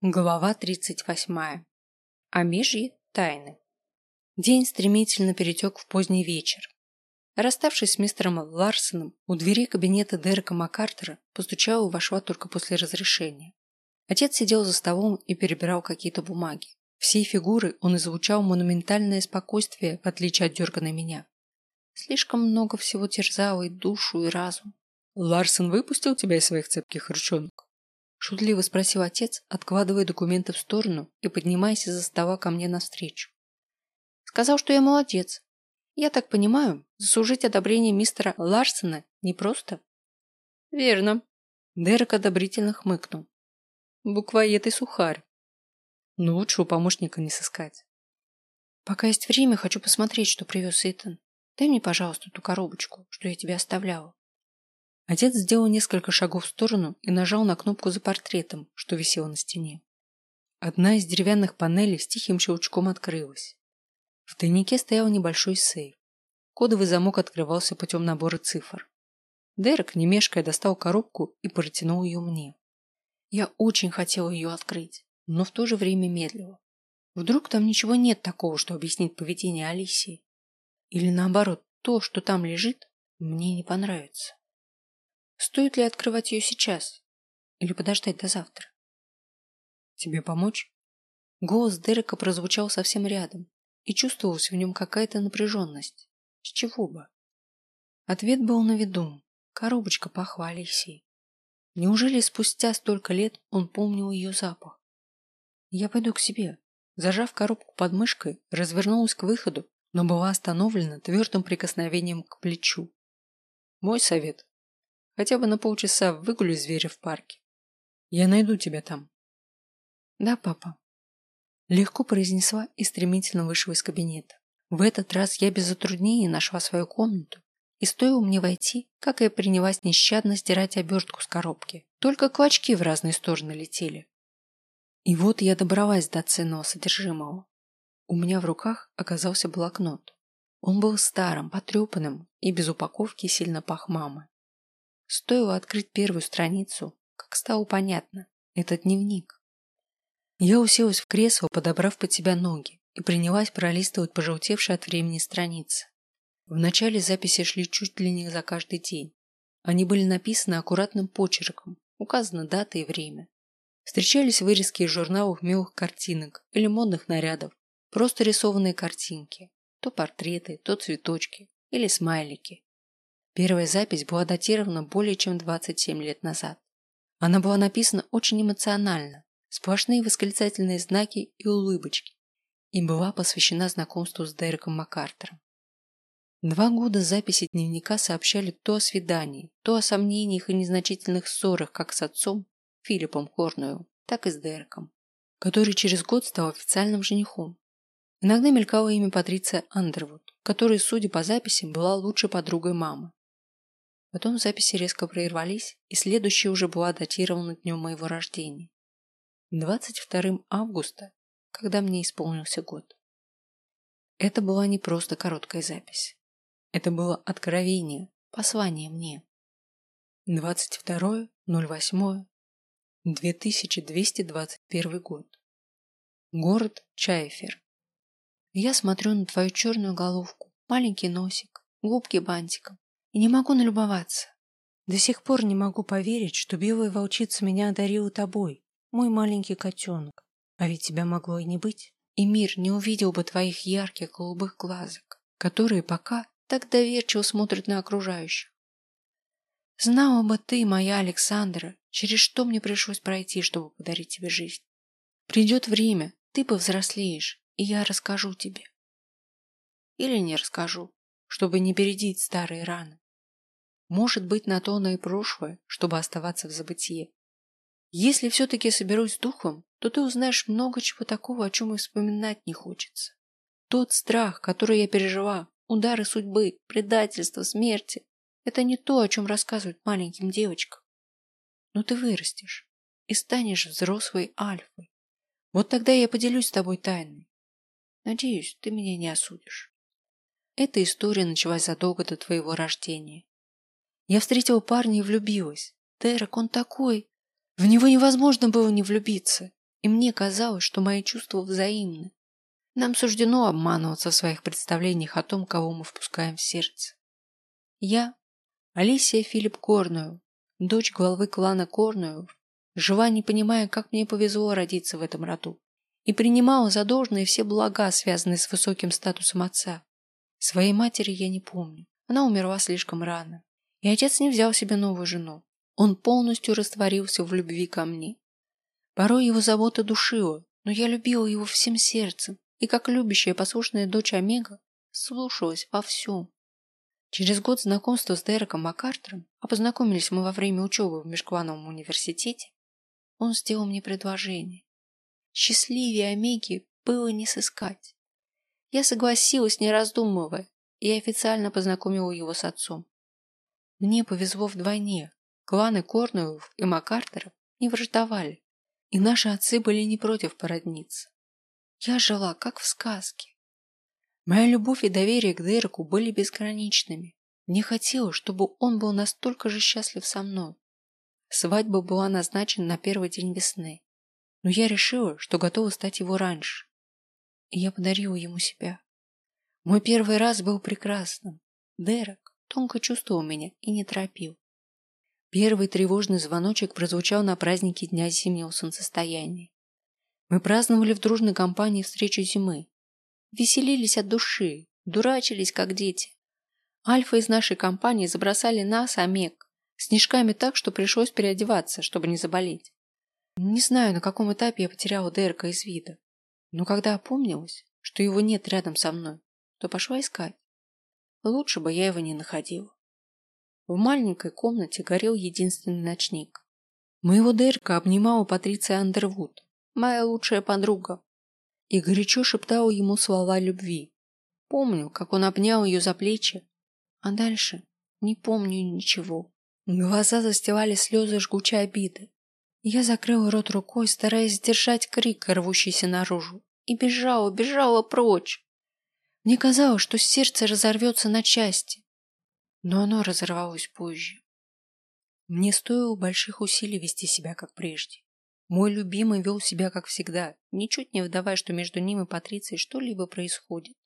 Глава 38. О межье тайны. День стремительно перетек в поздний вечер. Расставшись с мистером Ларсоном, у двери кабинета Дерека Маккартера постучала и вошла только после разрешения. Отец сидел за столом и перебирал какие-то бумаги. Всей фигуры он излучал монументальное спокойствие, в отличие от дерганой меня. Слишком много всего терзало и душу, и разум. «Ларсон выпустил тебя из своих цепких ручонок?» Шутливо спросил отец, откладывая документы в сторону и поднимаясь из-за стола ко мне навстречу. Сказал, что я молодец. Я так понимаю, заслужить одобрение мистера Ларсона непросто. Верно. Дерек одобрительно хмыкнул. Буквоед и сухарь. Но лучше у помощника не сыскать. Пока есть время, хочу посмотреть, что привез Итан. Дай мне, пожалуйста, ту коробочку, что я тебе оставляла. Отец сделал несколько шагов в сторону и нажал на кнопку за портретом, что висело на стене. Одна из деревянных панелей с тихим щелчком открылась. В тайнике стоял небольшой сейф. Кодовый замок открывался путем набора цифр. Дерек, не мешкая, достал коробку и протянул ее мне. Я очень хотела ее открыть, но в то же время медлила. Вдруг там ничего нет такого, что объяснит поведение Алисии? Или наоборот, то, что там лежит, мне не понравится. Стоит ли открывать ее сейчас? Или подождать до завтра? Тебе помочь? Голос Дерека прозвучал совсем рядом, и чувствовалась в нем какая-то напряженность. С чего бы? Ответ был на виду. Коробочка пахла. Неужели спустя столько лет он помнил ее запах? Я пойду к себе. Зажав коробку под мышкой, развернулась к выходу, но была остановлена твердым прикосновением к плечу. Мой совет Хотя бы на полчаса выгуляй зверя в парке. Я найду тебя там. Да, папа. Легко произнесла и стремительно вышла из кабинета. В этот раз я без затруднений нашла свою комнату, и стоило мне войти, как я принялась нещадно стирать обертку с коробки. Только клочки в разные стороны летели. И вот я добралась до ценного содержимого. У меня в руках оказался блокнот. Он был старым, потрепанным и без упаковки сильно пах мамы. Стоило открыть первую страницу, как стало понятно. Это дневник. Я уселась в кресло, подобрав под себя ноги, и принялась пролистывать пожелтевшие от времени страницы. В начале записи шли чуть ли не за каждый день. Они были написаны аккуратным почерком, указана дата и время. Встречались вырезки из журналов милых картинок или модных нарядов, просто рисованные картинки, то портреты, то цветочки или смайлики. Первая запись была датирована более чем 27 лет назад. Она была написана очень эмоционально, сплошные восклицательные знаки и улыбочки, и была посвящена знакомству с Дереком Маккартером. Два года записи дневника сообщали то о свидании, то о сомнениях и незначительных ссорах как с отцом, Филиппом Хорною, так и с Дереком, который через год стал официальным женихом. Иногда мелькало имя Патриция Андервуд, которая, судя по записям, была лучшей подругой мамы. Потом записи резко прервались, и следующая уже была датирована днем моего рождения. 22 августа, когда мне исполнился год. Это была не просто короткая запись. Это было откровение, послание мне. 22.08.2221 год. Город Чайфер. Я смотрю на твою черную головку, маленький носик, губки бантиком, и не могу налюбоваться. До сих пор не могу поверить, что белая волчица меня одарила тобой, мой маленький котенок. А ведь тебя могло и не быть. И мир не увидел бы твоих ярких голубых глазок, которые пока так доверчиво смотрят на окружающих. Знала бы ты, моя Александра, через что мне пришлось пройти, чтобы подарить тебе жизнь. Придет время, ты повзрослеешь, и я расскажу тебе. Или не расскажу чтобы не бередить старые раны. Может быть, на то оно и прошлое, чтобы оставаться в забытии. Если все-таки соберусь с духом, то ты узнаешь много чего такого, о чем и вспоминать не хочется. Тот страх, который я пережила, удары судьбы, предательство, смерти – это не то, о чем рассказывают маленьким девочкам. Но ты вырастешь и станешь взрослой альфой. Вот тогда я поделюсь с тобой тайной. Надеюсь, ты меня не осудишь. Эта история началась задолго до твоего рождения. Я встретила парня и влюбилась. Дерек, он такой. В него невозможно было не влюбиться. И мне казалось, что мои чувства взаимны. Нам суждено обманываться в своих представлениях о том, кого мы впускаем в сердце. Я, Алисия Филипп Корную, дочь главы клана Корную, жива не понимая, как мне повезло родиться в этом роду, и принимала за должное все блага, связанные с высоким статусом отца. Своей матери я не помню. Она умерла слишком рано. И отец не взял себе новую жену. Он полностью растворился в любви ко мне. Порой его забота душила, но я любила его всем сердцем и, как любящая послушная дочь Омега, слушалась во всем. Через год знакомства с Дереком Маккартером, а познакомились мы во время учебы в Межклановом университете, он сделал мне предложение. Счастливее Омеги было не сыскать. Я согласилась, не раздумывая, и официально познакомила его с отцом. Мне повезло вдвойне. Кланы Корнуэллов и Маккартеров не враждовали, и наши отцы были не против породниться. Я жила, как в сказке. Моя любовь и доверие к Дереку были безграничными. Мне хотелось, чтобы он был настолько же счастлив со мной. Свадьба была назначена на первый день весны, но я решила, что готова стать его раньше. Я подарила ему себя. Мой первый раз был прекрасным. Дерек тонко чувствовал меня и не торопил. Первый тревожный звоночек прозвучал на празднике Дня зимнего солнцестояния. Мы праздновали в дружной компании встречу зимы. Веселились от души, дурачились, как дети. Альфа из нашей компании забросали нас, Омег, снежками так, что пришлось переодеваться, чтобы не заболеть. Не знаю, на каком этапе я потеряла Дерека из вида, но когда опомнилась, что его нет рядом со мной, то пошла искать. Лучше бы я его не находила. В маленькой комнате горел единственный ночник. Моего Дерка обнимала Патриция Андервуд, моя лучшая подруга, и горячо шептала ему слова любви. Помню, как он обнял ее за плечи, а дальше не помню ничего. Глаза застилали слезы жгучей обиды. Я закрыла рот рукой, стараясь сдержать крик, рвущийся наружу, и бежала, бежала прочь. Мне казалось, что сердце разорвется на части, но оно разорвалось позже. Мне стоило больших усилий вести себя как прежде. Мой любимый вел себя как всегда, ничуть не выдавая, что между ним и Патрицией что-либо происходит.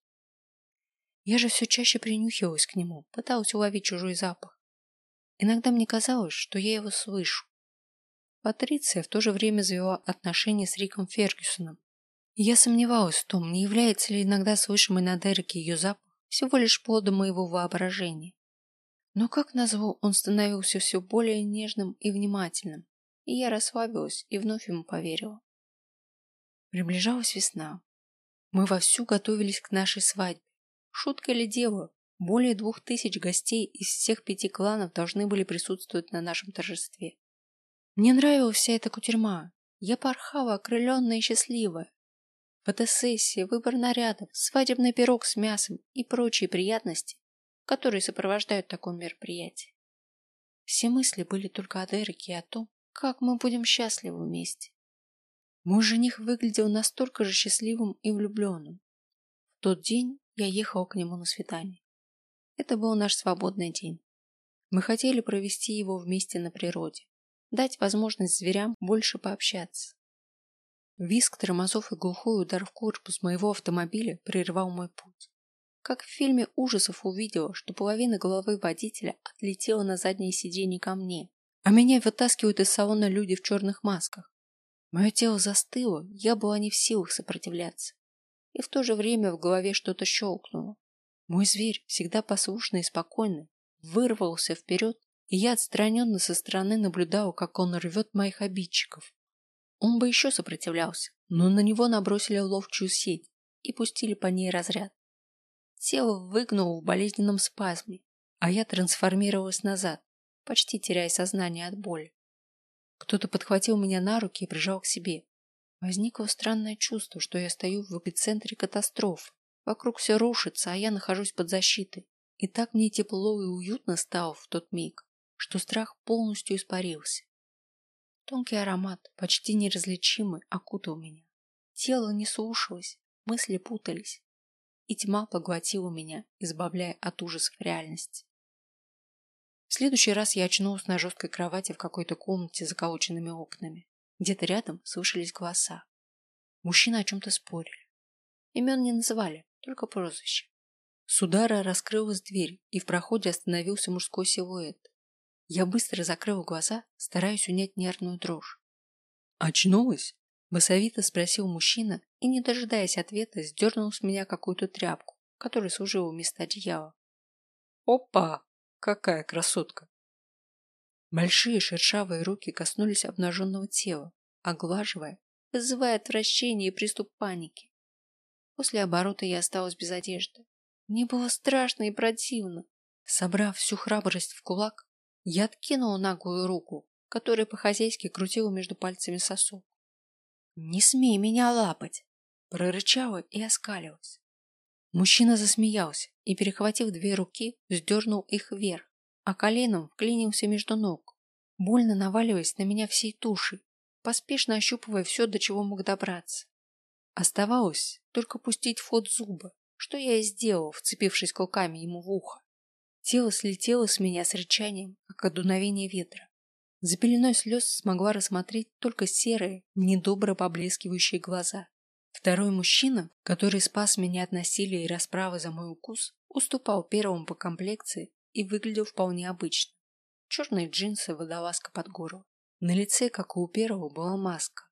Я же все чаще принюхивалась к нему, пыталась уловить чужой запах. Иногда мне казалось, что я его слышу. Патриция в то же время завела отношения с Риком Фергюсоном. Я сомневалась в том, не является ли иногда слышимый на Дереке ее запах всего лишь плодом моего воображения. Но как назло, он становился все более нежным и внимательным, и я расслабилась и вновь ему поверила. Приближалась весна. Мы вовсю готовились к нашей свадьбе. Шутка ли дело? Более двух тысяч гостей из всех пяти кланов должны были присутствовать на нашем торжестве. Мне нравилась вся эта кутерьма. Я порхала, окрыленная и счастливая. Фотосессия, выбор нарядов, свадебный пирог с мясом и прочие приятности которые сопровождают такое мероприятие. Все мысли были только о Дереке и о том, как мы будем счастливы вместе. Мой жених выглядел настолько же счастливым и влюбленным. В тот день я ехала к нему на свидание. Это был наш свободный день. Мы хотели провести его вместе на природе, дать возможность зверям больше пообщаться. Виск тормозов и глухой удар в корпус моего автомобиля прервал мой путь. Как в фильме ужасов увидела, что половина головы водителя отлетела на заднее сиденье ко мне, а меня вытаскивают из салона люди в черных масках. Мое тело застыло, я была не в силах сопротивляться. И в то же время в голове что-то щелкнуло. Мой зверь, всегда послушный и спокойный, вырвался вперед, и я отстраненно со стороны наблюдала, как он рвет моих обидчиков. Он бы еще сопротивлялся, но на него набросили ловчую сеть и пустили по ней разряд. Тело выгнуло в болезненном спазме, а я трансформировалась назад, почти теряя сознание от боли. Кто-то подхватил меня на руки и прижал к себе. Возникло странное чувство, что я стою в эпицентре катастрофы. Вокруг все рушится, а я нахожусь под защитой. И так мне тепло и уютно стало в тот миг, что страх полностью испарился. Тонкий аромат, почти неразличимый, окутал меня. Тело не слушалось, мысли путались и тьма поглотила меня, избавляя от ужасов реальности. В следующий раз я очнулась на жесткой кровати в какой-то комнате с заколоченными окнами. Где-то рядом слышались голоса. Мужчины о чем-то спорили. Имен не называли, только прозвище. С удара раскрылась дверь, и в проходе остановился мужской силуэт. Я быстро закрыл глаза, стараясь унять нервную дрожь. «Очнулась?» – басовито спросил мужчина и, не дожидаясь ответа, сдернул с меня какую-то тряпку, которая служила вместо одеяла. «Опа! Какая красотка!» Большие шершавые руки коснулись обнаженного тела, оглаживая, вызывая отвращение и приступ паники. После оборота я осталась без одежды. Мне было страшно и противно. Собрав всю храбрость в кулак, я откинула наглую руку, которая по-хозяйски крутила между пальцами сосок. «Не смей меня лапать!» прорычала и оскалилась. Мужчина засмеялся и, перехватив две руки, сдернул их вверх, а коленом вклинился между ног, больно наваливаясь на меня всей тушей, поспешно ощупывая все, до чего мог добраться. Оставалось только пустить в ход зубы, что я и сделал, вцепившись клыками ему в ухо. Тело слетело с меня с рычанием, как от ветра. За пеленой слез смогла рассмотреть только серые, недобро поблескивающие глаза. Второй мужчина, который спас меня от насилия и расправы за мой укус, уступал первому по комплекции и выглядел вполне обычно. Черные джинсы, водолазка под горло. На лице, как и у первого, была маска,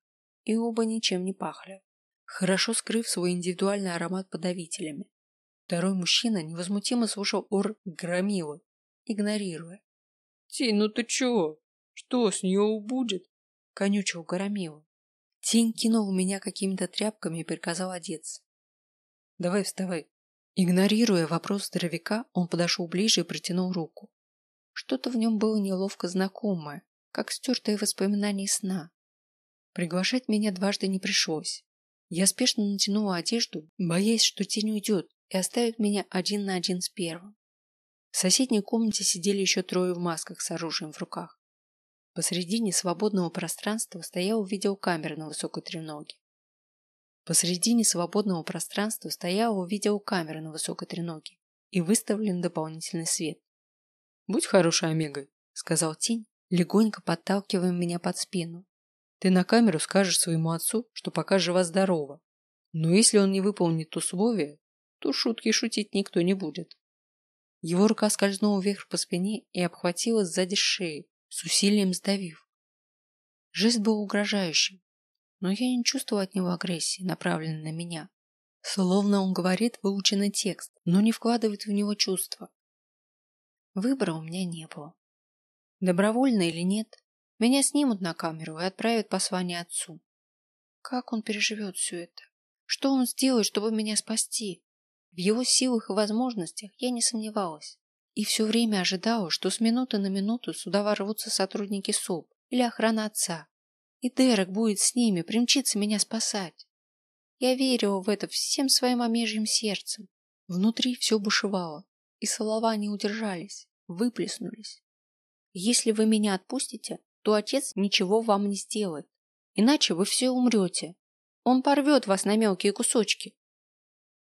и оба ничем не пахли, хорошо скрыв свой индивидуальный аромат подавителями. Второй мужчина невозмутимо слушал ор громилы, игнорируя. «Тень, ну ты чего? Что с нее будет?» — конючил Громила. Тень кинул меня какими-то тряпками и приказал одеться. «Давай вставай». Игнорируя вопрос здоровяка, он подошел ближе и протянул руку. Что-то в нем было неловко знакомое, как стертое воспоминание сна. Приглашать меня дважды не пришлось. Я спешно натянула одежду, боясь, что тень уйдет, и оставит меня один на один с первым. В соседней комнате сидели еще трое в масках с оружием в руках. Посредине свободного пространства стояла видеокамера на высокой треноге. Посредине свободного пространства стояла видеокамера на высокой треноге и выставлен дополнительный свет. «Будь хорошей Омегой», — сказал Тень, легонько подталкивая меня под спину. «Ты на камеру скажешь своему отцу, что пока жива-здорова. Но если он не выполнит условия, то шутки шутить никто не будет. Его рука скользнула вверх по спине и обхватила сзади шеи, с усилием сдавив. Жест был угрожающим, но я не чувствовала от него агрессии, направленной на меня. Словно он говорит выученный текст, но не вкладывает в него чувства. Выбора у меня не было. Добровольно или нет, меня снимут на камеру и отправят послание отцу. Как он переживет все это? Что он сделает, чтобы меня спасти? В его силах и возможностях я не сомневалась. И все время ожидала, что с минуты на минуту сюда ворвутся сотрудники СОП или охрана отца. И Дерек будет с ними, примчится меня спасать. Я верила в это всем своим омежьим сердцем. Внутри все бушевало, и слова не удержались, выплеснулись. Если вы меня отпустите, то отец ничего вам не сделает, иначе вы все умрете. Он порвет вас на мелкие кусочки.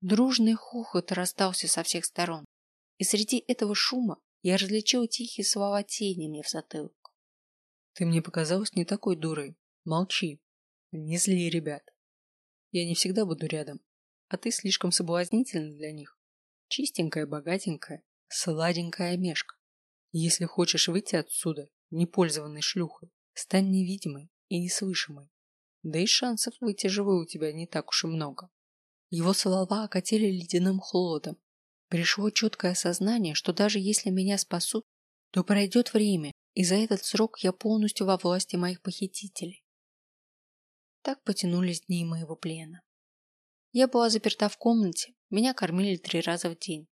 Дружный хохот раздался со всех сторон, и среди этого шума я различил тихие слова тени мне в затылок. Ты мне показалась не такой дурой. Молчи. Не зли, ребят. Я не всегда буду рядом, а ты слишком соблазнительна для них. Чистенькая, богатенькая, сладенькая мешка. Если хочешь выйти отсюда, непользованной шлюхой, стань невидимой и неслышимой. Да и шансов выйти живой у тебя не так уж и много. Его слова окатили ледяным холодом. Пришло четкое осознание, что даже если меня спасут, то пройдет время, и за этот срок я полностью во власти моих похитителей. Так потянулись дни моего плена. Я была заперта в комнате, меня кормили три раза в день,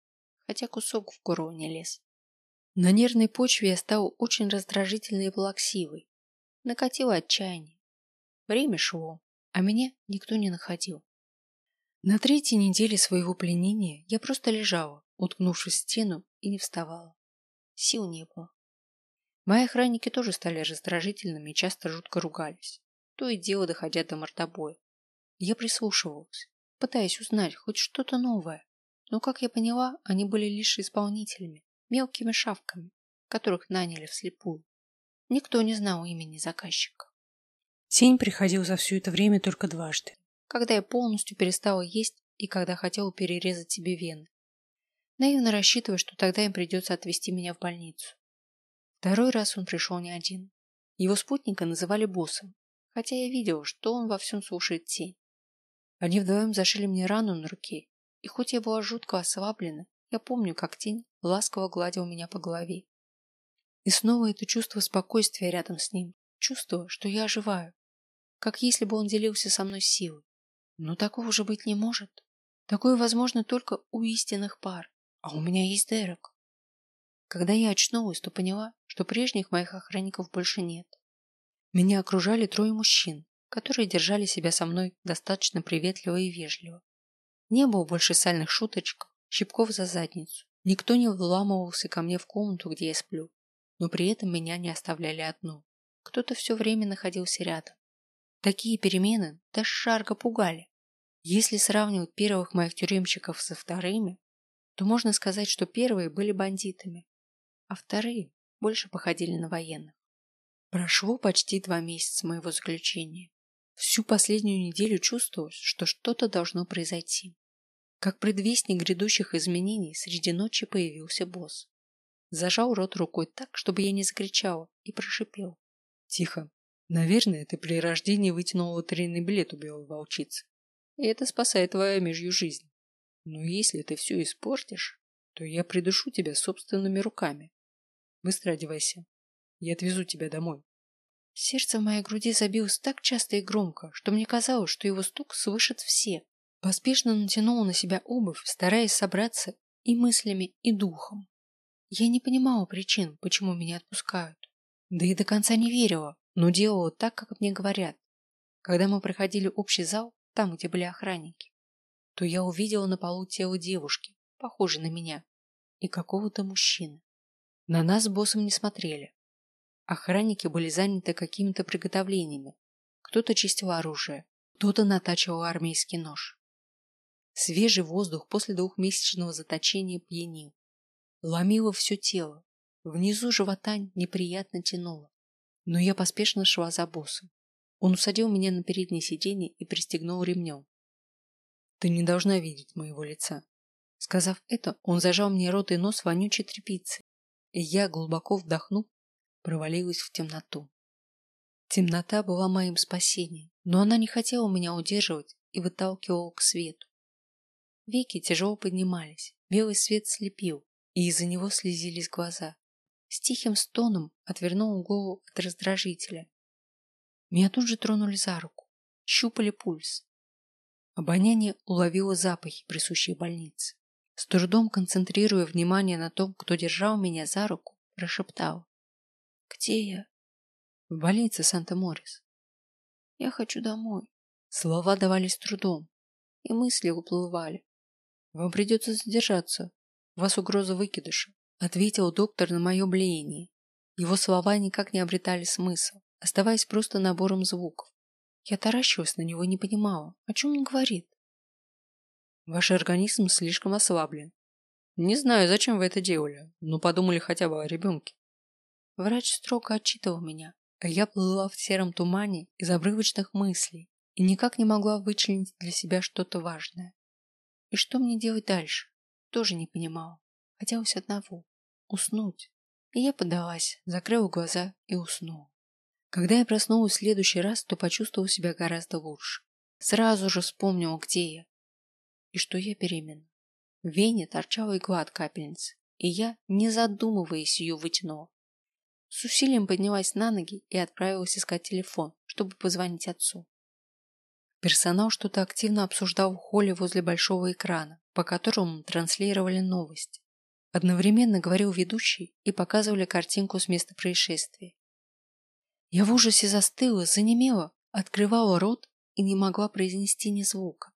хотя кусок в горло не лез. На нервной почве я стала очень раздражительной и плаксивой. Накатило отчаяние. Время шло, а меня никто не находил. На третьей неделе своего пленения я просто лежала, уткнувшись в стену и не вставала. Сил не было. Мои охранники тоже стали раздражительными и часто жутко ругались, то и дело доходя до мордобоя. Я прислушивалась, пытаясь узнать хоть что-то новое, но, как я поняла, они были лишь исполнителями, мелкими шавками, которых наняли вслепую. Никто не знал имени заказчика. Тень приходил за все это время только дважды. Когда я полностью перестала есть и когда хотела перерезать себе вены. Наивно рассчитывая, что тогда им придется отвезти меня в больницу. Второй раз он пришел не один. Его спутника называли боссом, хотя я видела, что он во всем слушает тень. Они вдвоем зашили мне рану на руке, и хоть я была жутко ослаблена, я помню, как тень ласково гладил меня по голове. И снова это чувство спокойствия рядом с ним, чувство, что я оживаю, как если бы он делился со мной силой. Но такого же быть не может. Такое возможно только у истинных пар, а у меня есть Дерек. Когда я очнулась, то поняла, что прежних моих охранников больше нет. Меня окружали трое мужчин, которые держали себя со мной достаточно приветливо и вежливо. Не было больше сальных шуточек, щипков за задницу. Никто не вламывался ко мне в комнату, где я сплю, но при этом меня не оставляли одну. Кто-то все время находился рядом. Такие перемены даже Шарга пугали. Если сравнивать первых моих тюремщиков со вторыми, то можно сказать, что первые были бандитами, а вторые больше походили на военных. Прошло почти два месяца моего заключения. Всю последнюю неделю чувствовалось, что что-то должно произойти. Как предвестник грядущих изменений среди ночи появился босс. Зажал рот рукой так, чтобы я не закричала, и прошипел. Тихо. Наверное, ты при рождении вытянул лотерейный билет у белой волчицы. И это спасает твою межью жизнь. Но если ты все испортишь, то я придушу тебя собственными руками. Быстро одевайся. Я отвезу тебя домой. Сердце в моей груди забилось так часто и громко, что мне казалось, что его стук слышат все. Поспешно натянула на себя обувь, стараясь собраться и мыслями, и духом. Я не понимала причин, почему меня отпускают. Да и до конца не верила, но делала так, как мне говорят. Когда мы проходили общий зал, там, где были охранники, то я увидела на полу тело девушки, похожей на меня, и какого-то мужчины. На нас боссом не смотрели. Охранники были заняты какими-то приготовлениями. Кто-то чистил оружие, кто-то натачивал армейский нож. Свежий воздух после двухмесячного заточения пьянил. Ломило все тело. Внизу живота неприятно тянуло. Но я поспешно шла за боссом. Он усадил меня на переднее сиденье и пристегнул ремнем. Ты не должна видеть моего лица. Сказав это, он зажал мне рот и нос вонючей тряпицей, и я, глубоко вдохнув, провалилась в темноту. Темнота была моим спасением, но она не хотела меня удерживать и выталкивала к свету. Веки тяжело поднимались, белый свет слепил, и из-за него слезились глаза. С тихим стоном отвернул голову от раздражителя. Меня тут же тронули за руку, щупали пульс. Обоняние уловило запахи, присущие больнице. С трудом концентрируя внимание на том, кто держал меня за руку, прошептал. «Где я?» «В больнице Санта-Морис». «Я хочу домой». Слова давались трудом, и мысли уплывали. «Вам придется задержаться. У вас угроза выкидыша», — ответил доктор на мое блеяние. Его слова никак не обретали смысл, оставаясь просто набором звуков. Я таращилась на него и не понимала, о чем он говорит. Ваш организм слишком ослаблен. Не знаю, зачем вы это делали, но подумали хотя бы о ребенке. Врач строго отчитывал меня, а я плыла в сером тумане из обрывочных мыслей и никак не могла вычленить для себя что-то важное. И что мне делать дальше, тоже не понимала. Хотелось одного — уснуть. И я поддалась, закрыла глаза и уснула. Когда я проснулась в следующий раз, то почувствовала себя гораздо лучше. Сразу же вспомнила, где я, и что я беременна. В вене торчала игла от капельницы, и я, не задумываясь, ее вытянула. С усилием поднялась на ноги и отправилась искать телефон, чтобы позвонить отцу. Персонал что-то активно обсуждал в холле возле большого экрана, по которому транслировали новости. Одновременно говорил ведущий и показывали картинку с места происшествия. Я в ужасе застыла, занемела, открывала рот и не могла произнести ни звука.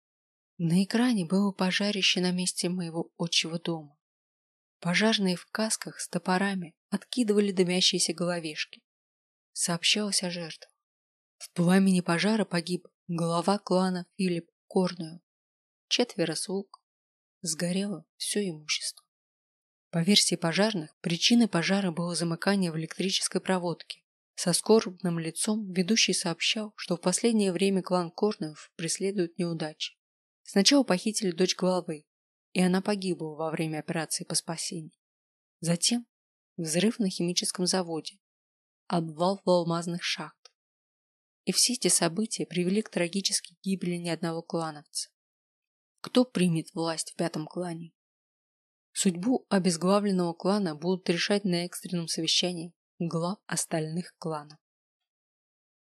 На экране было пожарище на месте моего отчего дома. Пожарные в касках с топорами откидывали дымящиеся головешки. Сообщалось о жертвах. В пламени пожара погиб глава клана Филипп Корную. Четверо слуг. Сгорело все имущество. По версии пожарных, причиной пожара было замыкание в электрической проводке. Со скорбным лицом ведущий сообщал, что в последнее время клан Корнов преследует неудачи. Сначала похитили дочь главы, и она погибла во время операции по спасению. Затем взрыв на химическом заводе, обвал в алмазных шахтах. И все эти события привели к трагической гибели ни одного клановца. Кто примет власть в пятом клане? Судьбу обезглавленного клана будут решать на экстренном совещании глав остальных кланов.